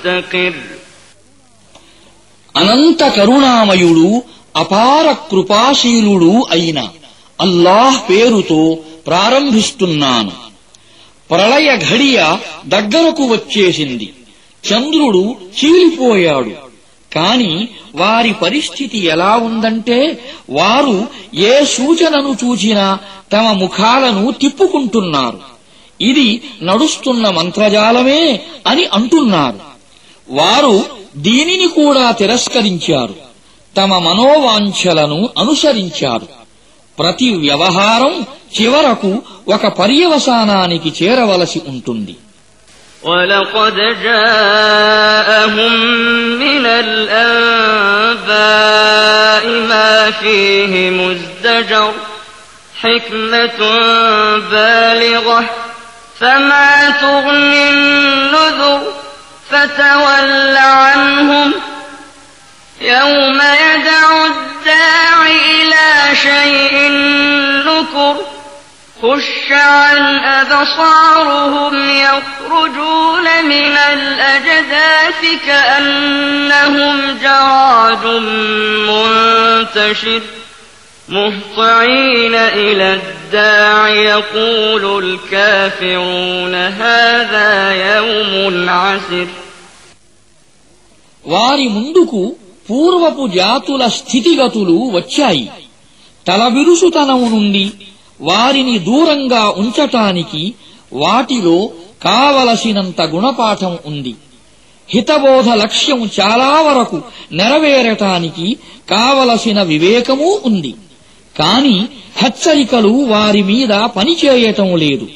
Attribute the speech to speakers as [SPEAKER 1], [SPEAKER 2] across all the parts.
[SPEAKER 1] مستقر
[SPEAKER 2] అనంత కరుణామయుడు అపార కృపాశీలుడు అయిన అల్లాహ్ పేరుతో ప్రారంభిస్తున్నాను ప్రళయ ఘడియ దగ్గరకు వచ్చేసింది చంద్రుడు చీలిపోయాడు కాని వారి పరిస్థితి ఎలా ఉందంటే వారు ఏ సూచనను చూచినా తమ ముఖాలను తిప్పుకుంటున్నారు ఇది నడుస్తున్న మంత్రజాలమే అని అంటున్నారు వారు దీనిని కూడా తిరస్కరించారు తమ మనోవాంఛలను అనుసరించారు ప్రతి వ్యవహారం చివరకు ఒక పర్యవసానానికి చేరవలసి ఉంటుంది
[SPEAKER 1] ولقد جاءهم من الأنباء ما فيه مزدجر حكمة بالغة فما تغني النذر فتول عنهم يوم يدعو الداع إلى شيء نكر خش عن أبصارهم يخرجون من الأجداث كأنهم جراد منتشر مهطعين إلى الداع يقول الكافرون هذا يوم عسر
[SPEAKER 2] వారి ముందుకు పూర్వపు జాతుల స్థితిగతులు వచ్చాయి తలబిరుసుతనము నుండి వారిని దూరంగా ఉంచటానికి వాటిలో కావలసినంత గుణపాఠం ఉంది హితబోధ లక్ష్యం చాలా వరకు నెరవేరటానికి కావలసిన వివేకమూ ఉంది కాని హెచ్చరికలు వారి మీద పనిచేయటం లేదు.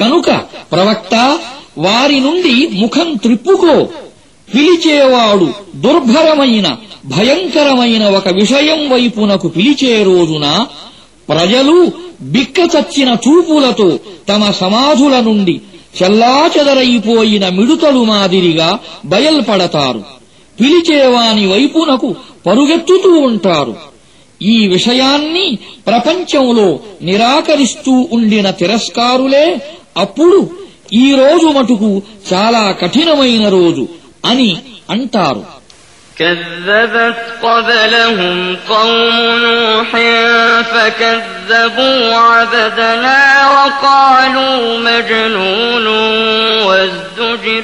[SPEAKER 2] కనుక ప్రవక్త వారి నుండి ముఖం త్రిప్పుకో. పిలిచేవాడు దుర్భరమైన భయంకరమైన ఒక విషయం వైపునకు పిలిచే రోజున ప్రజలు బిక్కచచ్చిన చూపులతో తమ సమాధుల నుండి చెల్లాచెదరైపోయిన మిడుతలు మాదిరిగా బయల్పడతారు. పిలిచేవాని వైపునకు పరుగెత్తుతూ ఉంటారు. ఈ విషయాన్ని ప్రపంచంలో నిరాకరిస్తూ ఉండిన తిరస్కారులే అప్పుడు ఈ రోజు మటుకు చాలా కఠినమైన రోజు అని అంటారు
[SPEAKER 1] كذبت قبلهم قوم نوح فكذبوا عبدنا وقالوا مجنون وازدجر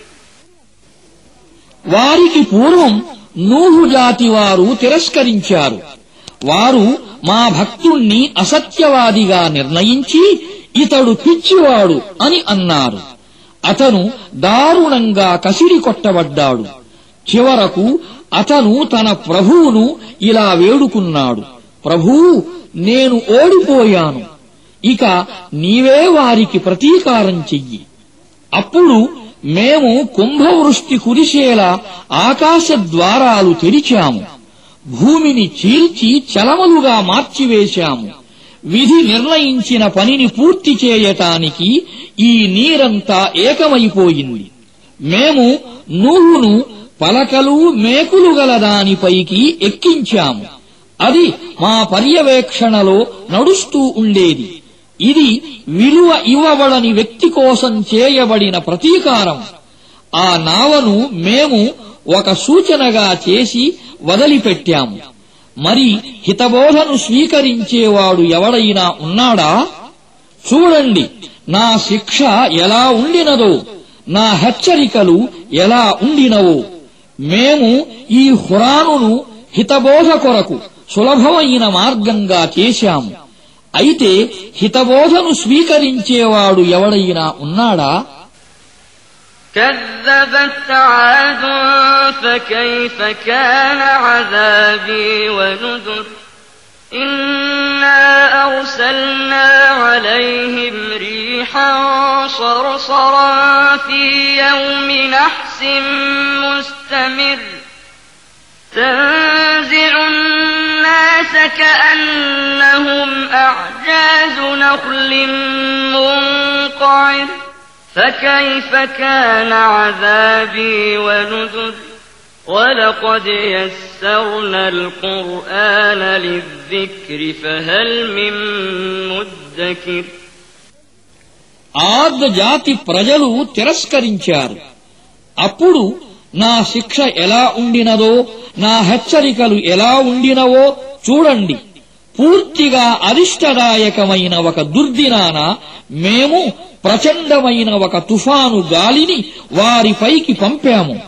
[SPEAKER 2] వారికి పూర్వం నూహు జాతి వారు తిరస్కరించారు. వారు మా భక్తుణ్ణి అసత్యవాదిగా నిర్ణయించి ఇతడు పిచ్చివాడు అని అన్నారు. అతను దారుణంగా కసిరి కొట్టబడ్డాడు. చివరకు అతను తన ప్రభువును ఇలా వేడుకున్నాడు. ప్రభూ నేను ఓడిపోయాను. ఇక నీవే వారికి ప్రతీకారం చెయ్యి. అప్పుడు మేము కుంభవృష్టి కురిసేలా ఆకాశ ద్వారాలు తెరిచాము. భూమిని చీల్చి చలమలుగా మార్చివేశాము. విధి నిర్ణయించిన పనిని పూర్తి చేయటానికి ఈ నీరంతా ఏకమైపోయింది. మేము నూహును పలకలు మేకులు గల దానిపైకి ఎక్కించాము. అది మా పర్యవేక్షణలో నడుస్తూ ఉండేది. ఇది విలువ ఇవ్వబడని వ్యక్తి కోసం చేయబడిన ప్రతీకారం. ఆ నావను మేము ఒక సూచనగా చేసి వదిలిపెట్టాము మరి హితబోధను స్వీకరించేవాడు ఎవడైనా ఉన్నాడా? చూడండి నా శిక్ష ఎలా ఉండినదో నా హెచ్చరికలు ఎలా ఉండినవో. మేము ఈ హురానును హితబోధ కొరకు సులభమైన మార్గంగా చేశాము. అయితే హితబోధను స్వీకరించేవాడు ఎవడైనా ఉన్నాడా
[SPEAKER 1] كذبت عاد فكيف كان عذابي ونذر إنا أرسلنا عليهم ريحا صرصرا في يوم نحس مستمر تنزع الناس كأنهم أعجاز نخل منقعر فكيف كان عذابي ونذر ولقد يسرنا القرآن للذكر فهل من مدكر
[SPEAKER 2] ఆద్ జాతి ప్రజలు తిరస్కరించారు అప్పుడు నా శిక్ష ఎలా ఉండినదో నా హెచ్చరికలు ఎలా ఉండినవో చూడండి. పూర్తిగా అరిష్టదాయకమైన ఒక దుర్దినాన మేము ప్రచండమైన ఒక తుఫాను గాలిని వారిపైకి పంపాము.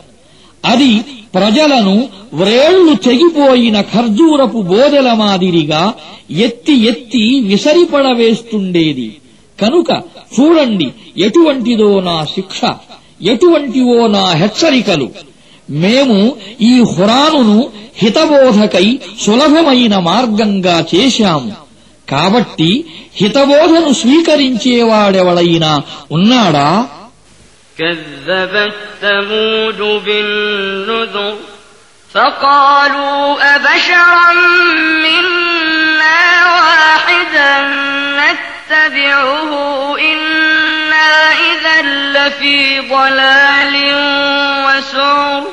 [SPEAKER 2] అది ప్రజలను వ్రేళ్ళు తెగిపోయిన ఖర్జూరపు బోదెల మాదిరిగా ఎత్తి ఎత్తి విసరిపడవేస్తుండేది. కనుక చూడండి ఎటువంటిదో నా శిక్ష. ఎటువంటివో నా హెచ్చరికలు మేము ఈ హురానును హితబోధకై సులభమైన మార్గంగా చేశాము కాబట్టి హితబోధను స్వీకరించేవాడెవడైనా ఉన్నాడా
[SPEAKER 1] كذبت ثمود بالنذر فقالوا أبشرا منا واحدا نتبعه إنا إذا لفي ضلال وسعر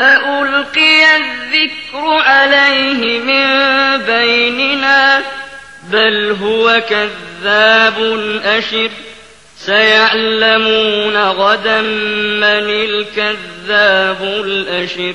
[SPEAKER 1] أألقي الذكر عليه من بيننا بل هو كذاب أشر سيعلمون غدا من الكذاب الأشر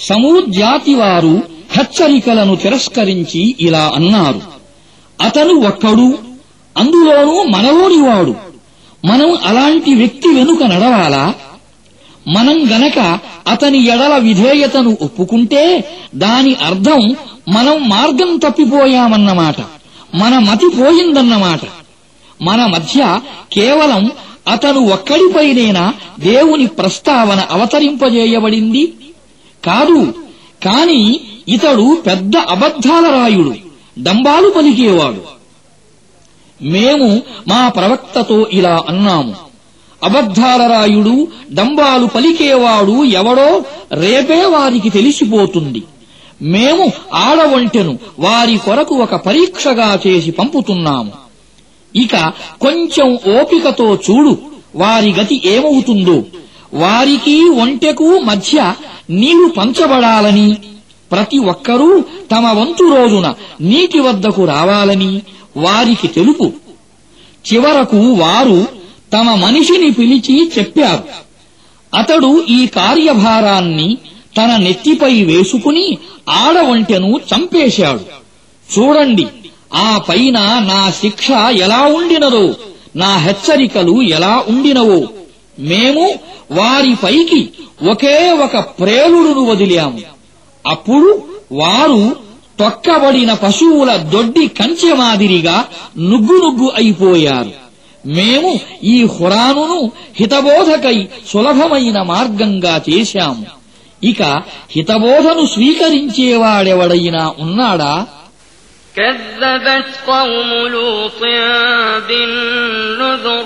[SPEAKER 2] సమూద్ వారు హెచ్చరికలను తిరస్కరించి ఇలా అన్నారు. అతను ఒక్కడు అందులోనూ మనలోనివాడు మనం అలాంటి వ్యక్తి వెనుక నడవాలా? మనం గనక అతని ఎడల విధేయతను ఒప్పుకుంటే దాని అర్థం మనం మార్గం తప్పిపోయామన్నమాట. మన మతి పోయిందన్నమాట. మన మధ్య కేవలం అతను ఒక్కడిపైనేనా దేవుని ప్రస్తావన అవతరింపజేయబడింది? కాదు. కాని ఇతడు పెద్ద అబద్ధాల రాయుడు డంబాలు పలికేవాడు. మేము మా ప్రవక్తతో ఇలా అన్నాము. అబద్ధాల రాయుడు డంబాలు పలికేవాడు ఎవడో రేపే వారికి తెలిసిపోతుంది. మేము ఆడవంటెను వారి కొరకు ఒక పరీక్షగా చేసి పంపుతున్నాము. ఇక కొంచెం ఓపికతో చూడు వారి గతి ఏమవుతుందో. వారికి ఒంటెకు మధ్య నీవు పంచబడాలని ప్రతి ఒక్కరూ తమ వంతు రోజున నీటి వద్దకు రావాలని వారికి తెలుపు. చివరకు వారు తమ మనిషిని పిలిచి చెప్పారు. అతడు ఈ కార్యభారాన్ని తన నెత్తిపై వేసుకుని ఆడవంటెను చంపేశాడు. చూడండి ఆ పైన నా శిక్ష ఎలా ఉండినదో నా హెచ్చరికలు ఎలా ఉండినవో. మేము వారిపైకి ఒకే ఒక ప్రేలుడును వదిలాము అప్పుడు వారు తొక్కబడిన పశువుల దొడ్డి కంచె మాదిరిగా నుగ్గు నుగ్గు అయిపోయారు మేము ఈ హురానును హితబోధకై సులభమైన మార్గంగా చేశాము ఇక హితబోధను స్వీకరించేవాడెవడైనా ఉన్నాడా
[SPEAKER 1] كذبت قوم لوط بالنذر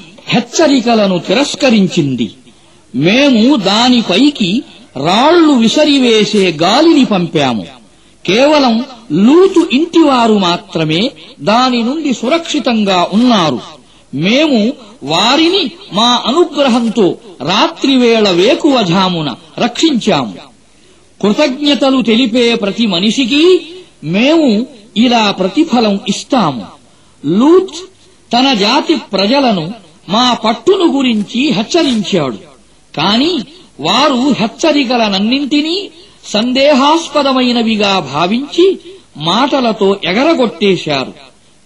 [SPEAKER 2] హెచ్చరికలను తిరస్కరించింది. మేము దానిపైకి రాళ్ళు విసరివేసే గాలిని పంపాము. కేవలం లూతు ఇంటివారు మాత్రమే దాని నుండి సురక్షితంగా ఉన్నారు. మేము వారిని మా అనుగ్రహంతో రాత్రివేళ వేకువజామున రక్షించాము. కృతజ్ఞతలు తెలిపే ప్రతి మనిషికి మేము ఇలా ప్రతిఫలం ఇస్తాము. లూత్ తన జాతి ప్రజలను మా పట్టును గురించి హెచ్చరించాడు. కాని వారు హెచ్చరికలనన్నింటినీ సందేహాస్పదమైనవిగా భావించి మాటలతో ఎగరగొట్టేశారు.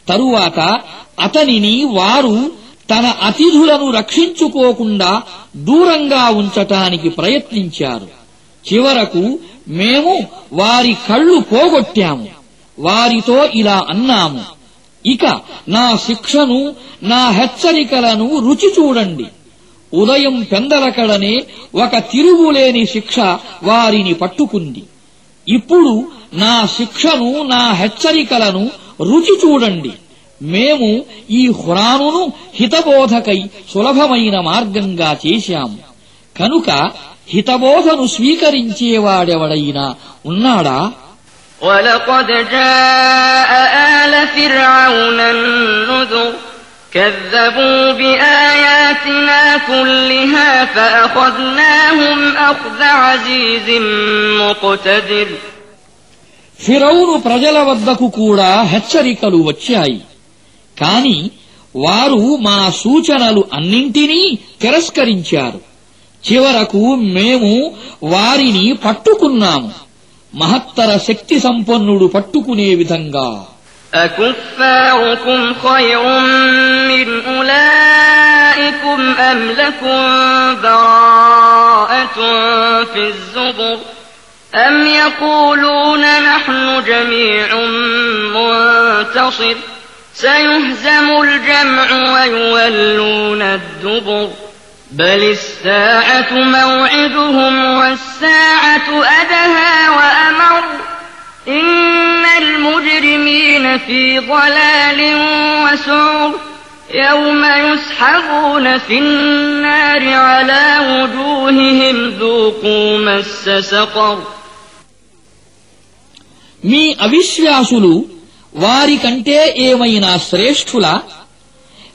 [SPEAKER 2] తరువాత అతనిని వారు తన అతిథులను రక్షించుకోకుండా దూరంగా ఉంచటానికి ప్రయత్నించారు. చివరకు మేము వారి కళ్ళు పోగొట్టాము. వారితో ఇలా అన్నాము. ఇక నా శిక్షను నా హెచ్చరికలను రుచి చూడండి. ఉదయం పెందలకడనే ఒక తిరుగులేని శిక్ష వారిని పట్టుకుంది. ఇప్పుడు నా శిక్షను నా హెచ్చరికలను రుచి చూడండి. మేము ఈ హురానును హితబోధకై సులభమైన మార్గంగా చేశాము కనుక హితబోధను స్వీకరించేవాడెవడైనా ఉన్నాడా?
[SPEAKER 1] ولقد جاء آل فرعون النذر كذبوا بآياتنا كلها فأخذناهم أخذ عزيز مقتدر
[SPEAKER 2] ఫిరౌను ప్రజల వద్దకు కూడా హెచ్చరికలు వచ్చాయి కాని వారు మా సూచనలు అన్నింటినీ తిరస్కరించారు చివరకు మేము వారిని పట్టుకున్నాము మహత్తర శక్తి సంపన్నుడు పట్టుకునే విధంగా
[SPEAKER 1] أكفاركم خير من أولئكم أم لكم براءة في الزبر أم يقولون نحن جميع منتصر سيهزم الجمع ويولون الدبر بل الساعة موعدهم والساعة أدهى وأمر إن المجرمين في ضلال وسعر يوم يسحبون في النار على وجوههم ذوقوا مس سقر
[SPEAKER 2] మీ అవిశ్వాసులు వారికంటే ఏమైనా శ్రేష్ఠులా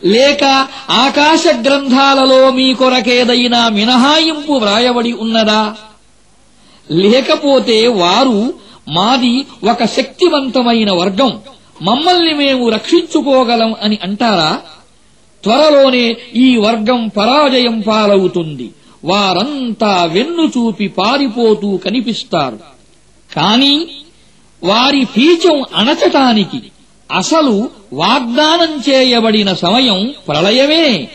[SPEAKER 2] లేక ఆకాశ గ్రంథాలలో మీ కొరకేదైనా మినహాయింపు వ్రాయబడి ఉన్నదా? లేకపోతే వారు మాది ఒక శక్తివంతమైన వర్గం మమ్మల్ని మేము రక్షించుకోగలం అని అంటారా? త్వరలోనే ఈ వర్గం పరాజయం పాలవుతుంది. వారంతా వెన్ను చూపి పారిపోతూ కనిపిస్తారు. కాని వారి పీచం అణచటానికి అసలు వాగ్దానం చేయబడిన సమయం ప్రళయమే.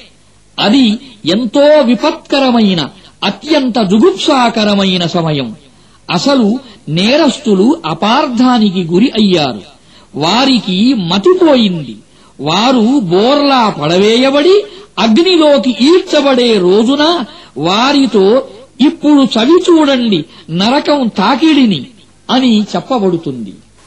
[SPEAKER 2] అది ఎంతో విపత్కరమైన అత్యంత జుగుప్సాకరమైన సమయం. అసలు నేరస్తులు అపార్థానికి గురి అయ్యారు. వారికి మతిపోయింది. వారు బోర్లా పడవేయబడి అగ్నిలోకి ఈడ్చబడే రోజున వారితో ఇప్పుడు చవి చూడండి నరకం తాకిడిని అని చెప్పబడుతుంది.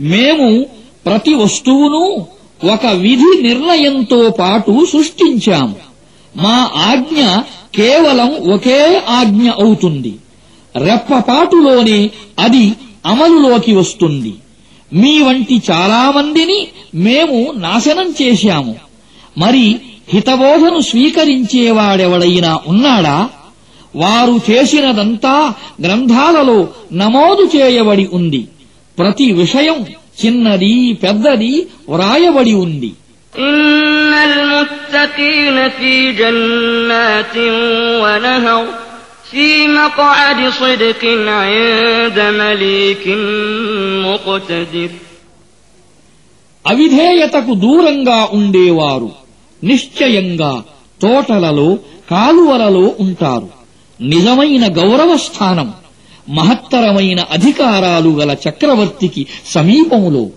[SPEAKER 2] మేము ప్రతి వస్తువును ఒక విధి నిర్ణయంతో పాటు సృష్టించాము. మా ఆజ్ఞ కేవలం ఒకే ఆజ్ఞ అవుతుంది. రెప్పపాటులోనే అది అమలులోకి వస్తుంది. మీ వంటి చాలామందిని మేము నాశనం చేశాము. మరి హితబోధను స్వీకరించేవాడెవడైనా ఉన్నాడా? వారు చేసినదంతా గ్రంథాలలో నమోదు చేయబడి ఉంది. ప్రతి విషయం చిన్నది పెద్దది వ్రాయబడి ఉంది. అవిధేయతకు దూరంగా ఉండేవారు నిశ్చయంగా తోటలలో కాలువలలో ఉంటారు. నిజమైన గౌరవ స్థానం మహత్తరమైన అధికారాలు గల చక్రవర్తికి సమీపములో